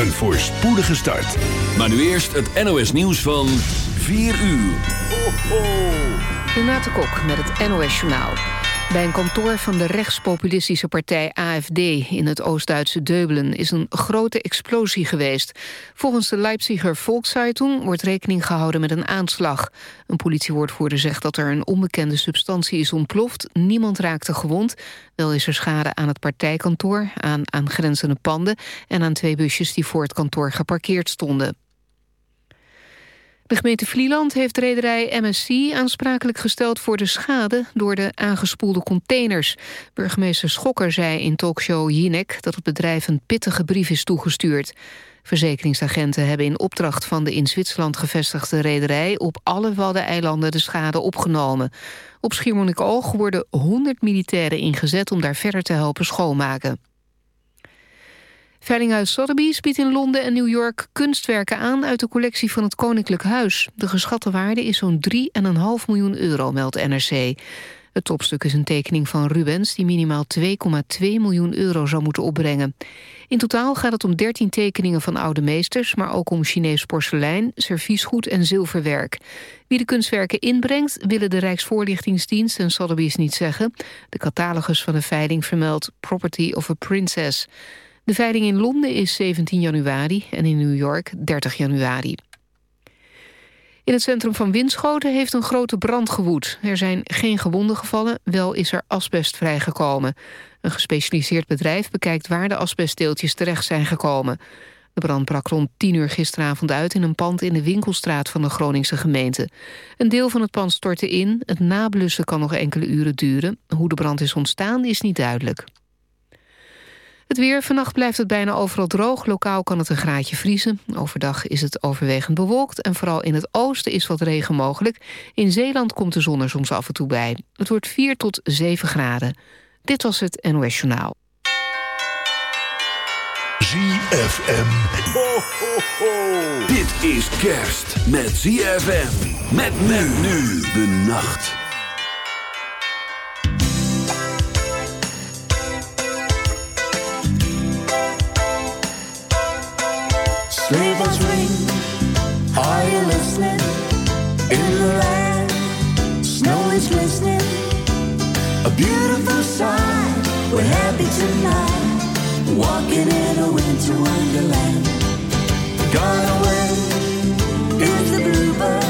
Een voorspoedige start. Maar nu eerst het NOS nieuws van 4 uur. Renate Kok met het NOS Journaal. Bij een kantoor van de rechtspopulistische partij AFD in het Oost-Duitse Deubelen is een grote explosie geweest. Volgens de Leipziger Volkszeitung wordt rekening gehouden met een aanslag. Een politiewoordvoerder zegt dat er een onbekende substantie is ontploft. Niemand raakte gewond. Wel is er schade aan het partijkantoor, aan aangrenzende panden en aan twee busjes die voor het kantoor geparkeerd stonden. De gemeente Vlieland heeft rederij MSC aansprakelijk gesteld voor de schade door de aangespoelde containers. Burgemeester Schokker zei in talkshow Jinek dat het bedrijf een pittige brief is toegestuurd. Verzekeringsagenten hebben in opdracht van de in Zwitserland gevestigde rederij op alle Waddeneilanden de schade opgenomen. Op Schiermonnikoog worden 100 militairen ingezet om daar verder te helpen schoonmaken. Veilinghuis Sotheby's biedt in Londen en New York kunstwerken aan... uit de collectie van het Koninklijk Huis. De geschatte waarde is zo'n 3,5 miljoen euro, meldt NRC. Het topstuk is een tekening van Rubens... die minimaal 2,2 miljoen euro zou moeten opbrengen. In totaal gaat het om 13 tekeningen van oude meesters... maar ook om Chinees porselein, serviesgoed en zilverwerk. Wie de kunstwerken inbrengt, willen de Rijksvoorlichtingsdienst en Sotheby's niet zeggen. De catalogus van de veiling vermeldt Property of a Princess... De veiling in Londen is 17 januari en in New York 30 januari. In het centrum van Winschoten heeft een grote brand gewoed. Er zijn geen gewonden gevallen, wel is er asbest vrijgekomen. Een gespecialiseerd bedrijf bekijkt waar de asbestdeeltjes terecht zijn gekomen. De brand brak rond 10 uur gisteravond uit in een pand in de winkelstraat van de Groningse gemeente. Een deel van het pand stortte in, het nablussen kan nog enkele uren duren. Hoe de brand is ontstaan is niet duidelijk. Het weer, vannacht blijft het bijna overal droog. Lokaal kan het een graadje vriezen. Overdag is het overwegend bewolkt en vooral in het oosten is wat regen mogelijk. In Zeeland komt de zon er soms af en toe bij. Het wordt 4 tot 7 graden. Dit was het NOS Journaal. ZFM. Ho, ho, ho. Dit is kerst met ZFM. Met men nu de nacht. Sleigh bells ring. Are you listening? In the land, snow is glistening. A beautiful sight. We're happy tonight. Walking in a winter wonderland. Gone away is the bluebird.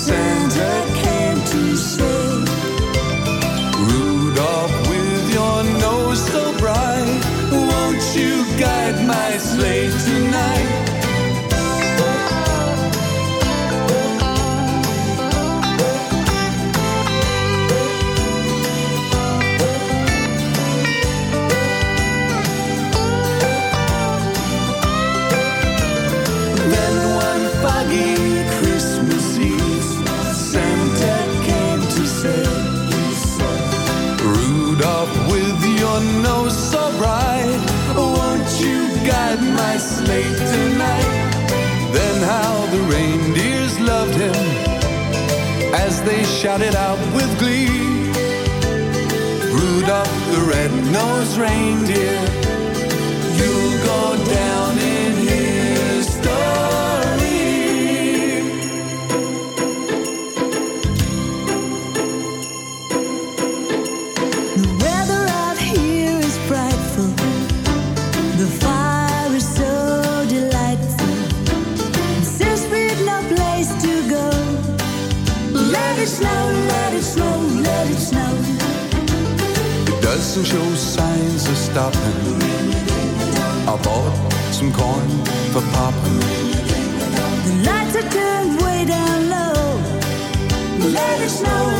Santa nose reindeer. gas shows signs of stopping. I bought some corn for popping. The lights are turned way down low. Let it snow.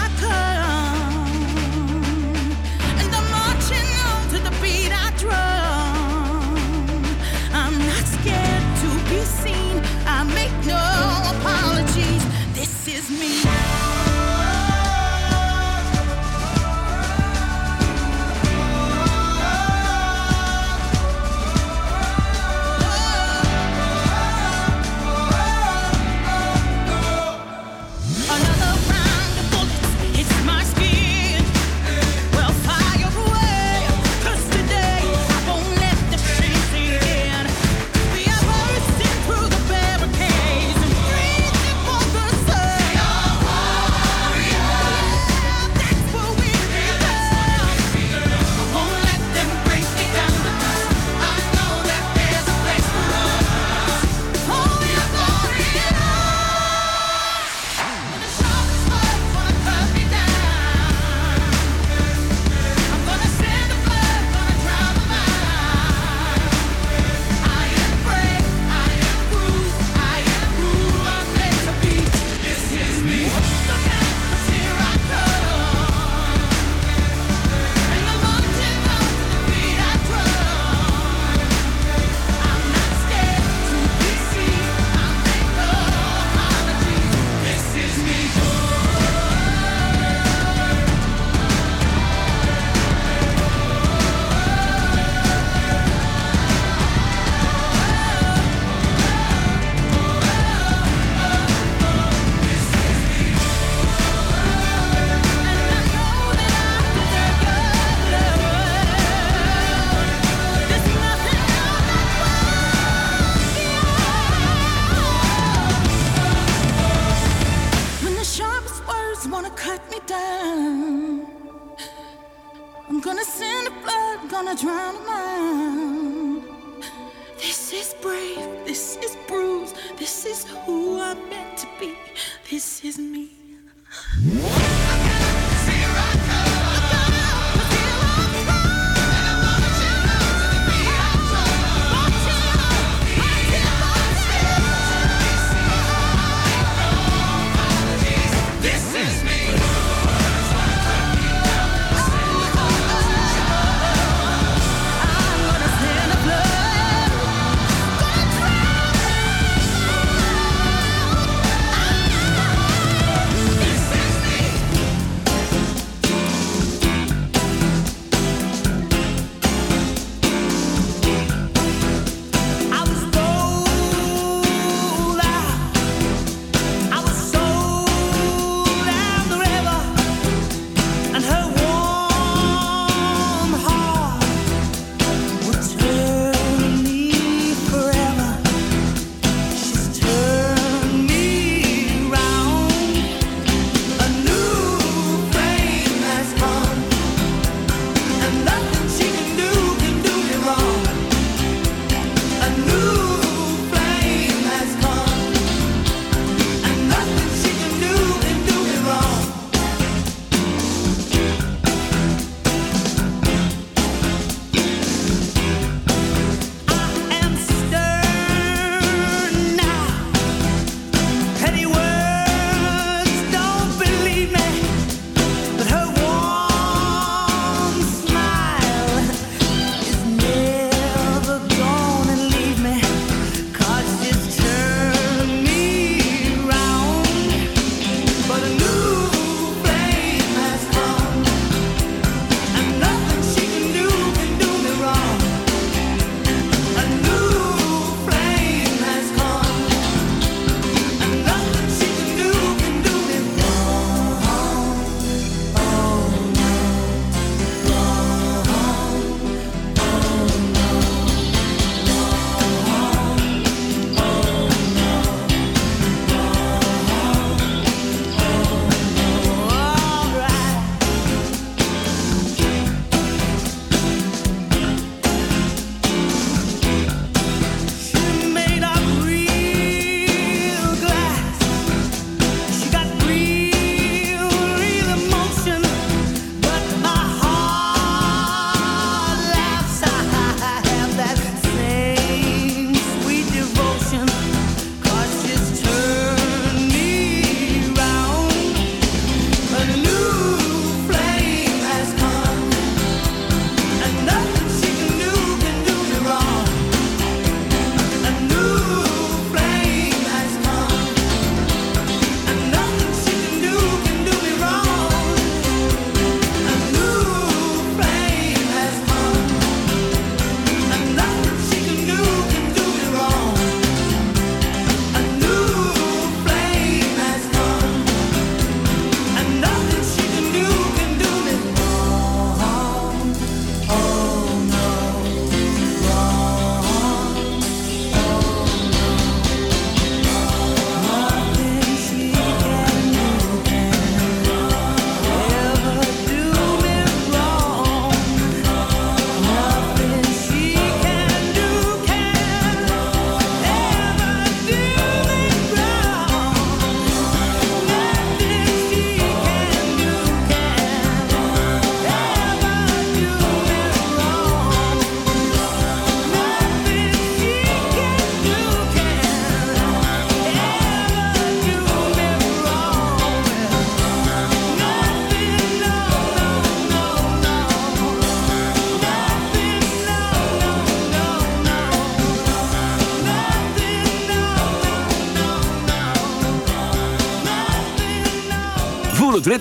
I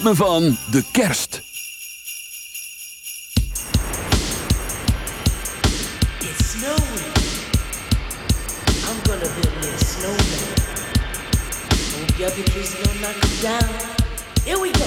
ritme van de kerst. It's snowing. I'm gonna build me a snowman. Hope your kids don't knock you down. Here we go.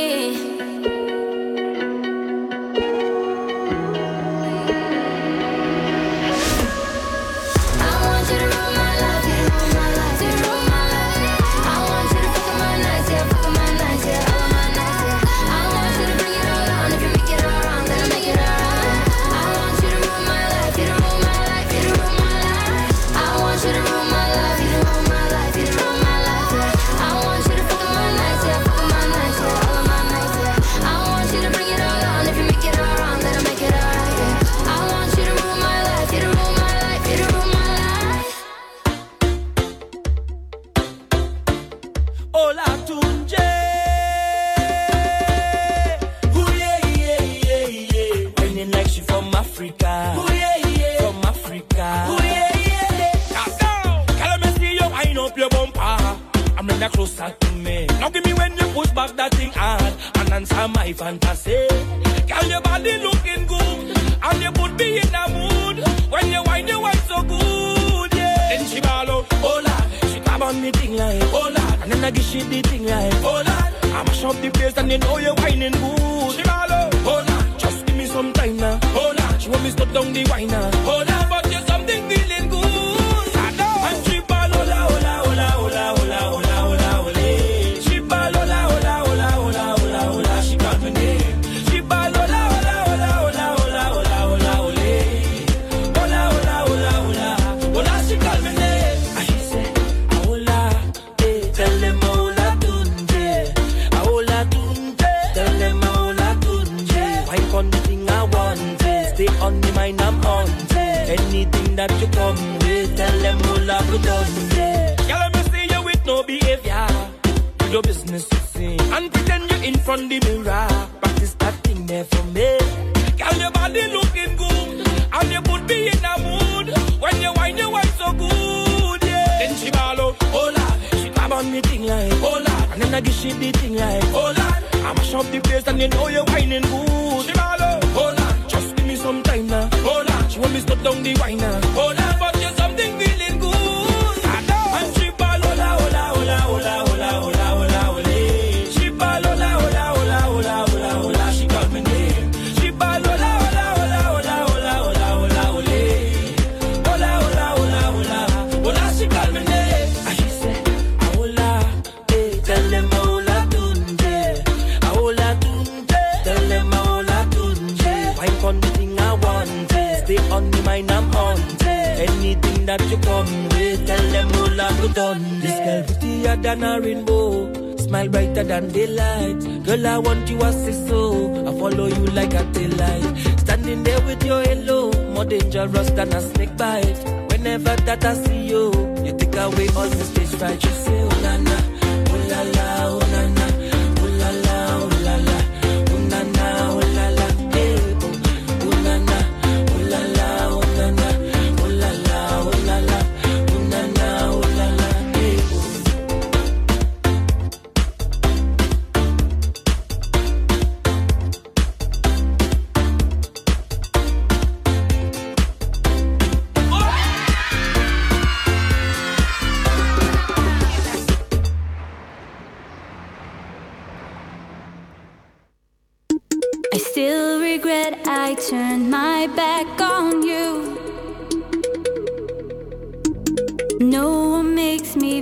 one thing I want is stay on the mind I'm on. Anything that you come with, tell them all I've done. Girl, let me see you with no behavior. Do your business, to see, and pretend you're in front the mirror. Practice that thing there for me. Girl, your body looking good, and you put me in a mood when you whine, you whine so good. Yeah. Then she ball out, hola, she grab on me thing like hola man, I give she the thing like Hold on. I'ma show the place and you know you're whining good. She Hold on. Just give me some time now. Hold on. She want me to stop down the wine now Hold on. We done. This girl prettier than a rainbow. Smile brighter than daylight. Girl, I want you as a so. I follow you like a daylight. Standing there with your halo. More dangerous than a snake bite. Whenever that I see you, you take away all the stage fright. You say, oh is het my back on you. No one makes me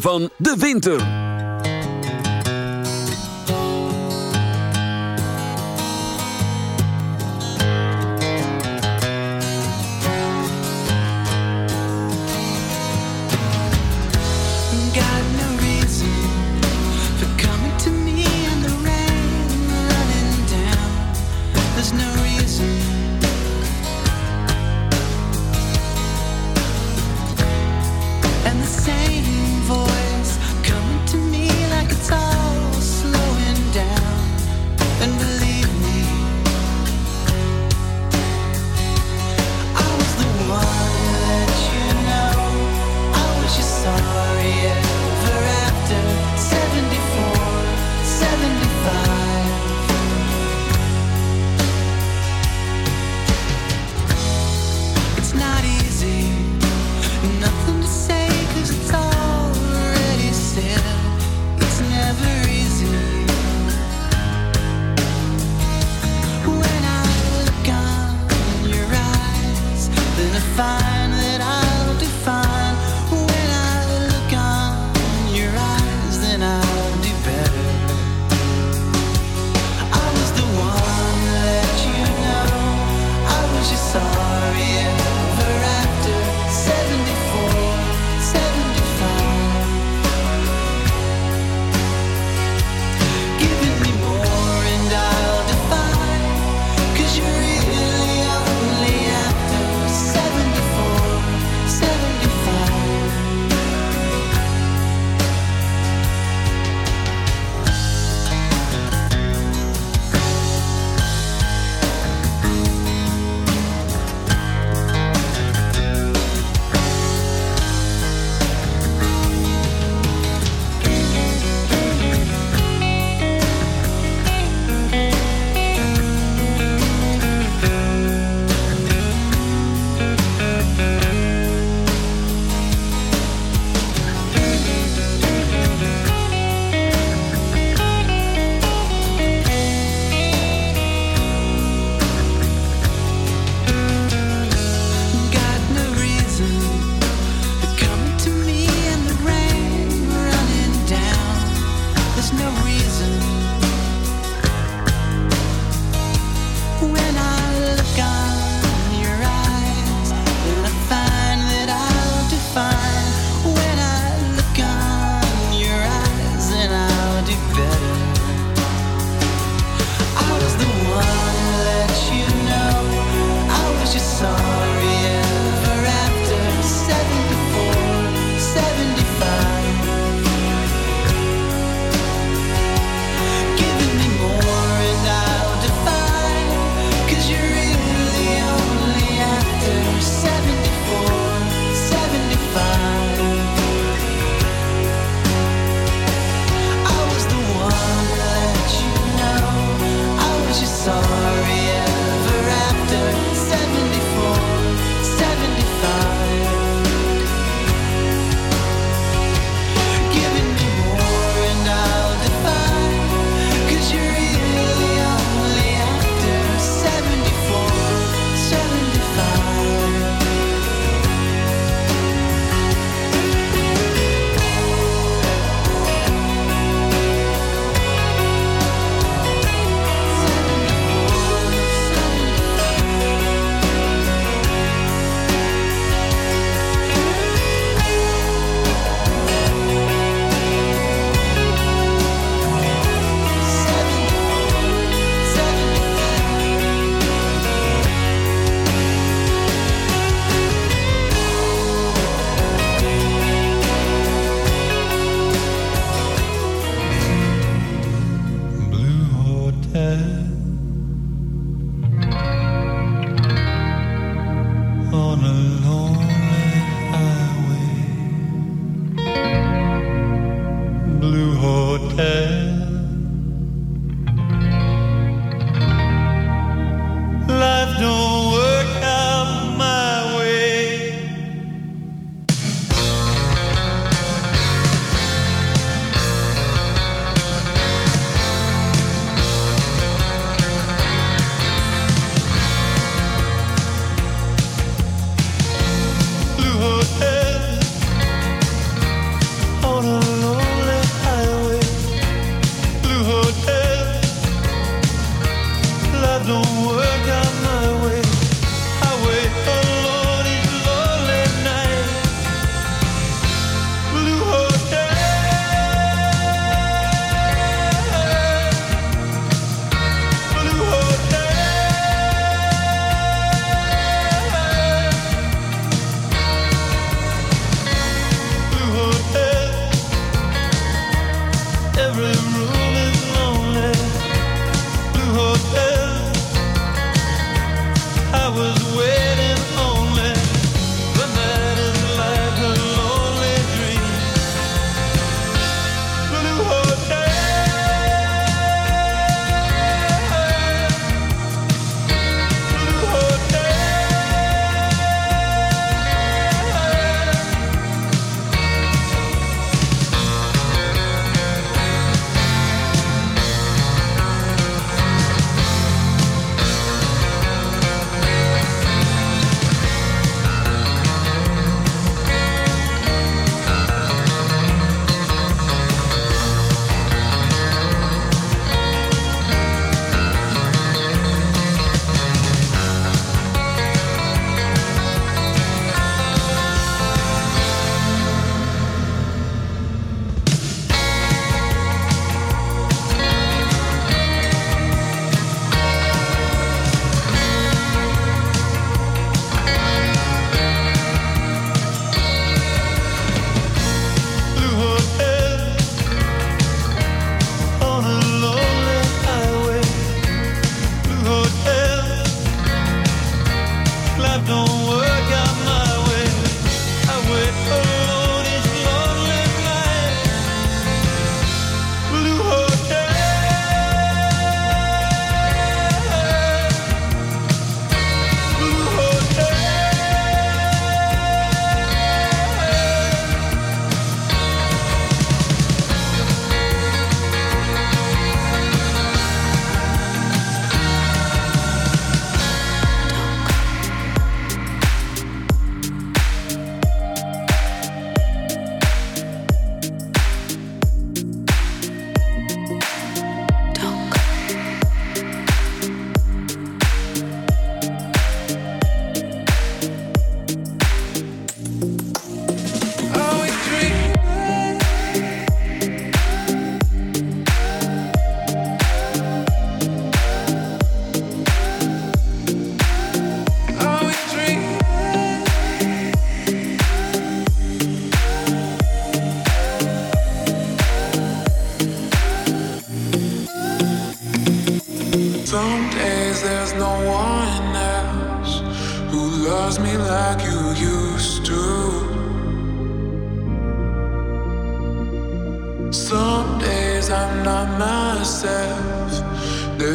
van de winter.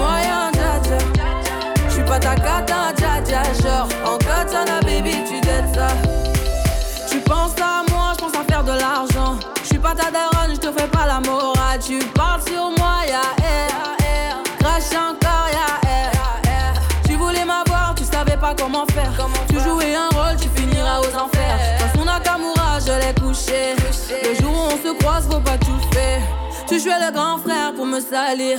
Moyen, dja dja. J'suis pas ta cata, dja dja. Genre, en katana, baby, tu t'aides ça. Tu penses à moi, je pense à faire de l'argent. Je suis pas ta daronne, je te fais pas la morale. Tu parles sur moi, ya air. Crash encore, ya air. Tu voulais m'avoir, tu savais pas comment faire. Tu jouais un rôle, tu finiras aux enfers. Dans son Nakamura, je l'ai couché. Le jour où on se croise, faut pas tout faire. Tu jouais le grand frère pour me salir.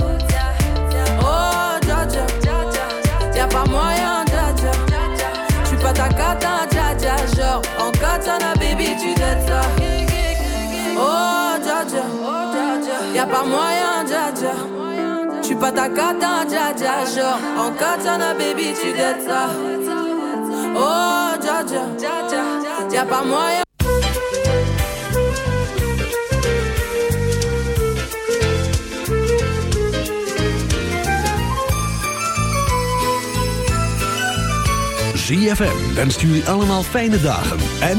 Pas moyen, dja dja. J'suis pas ta cata, dja dja. Genre, en katana, baby, tu dettes ça. Oh, dja dja. Y'a pas moyen. ZFM wenst jullie allemaal fijne dagen en...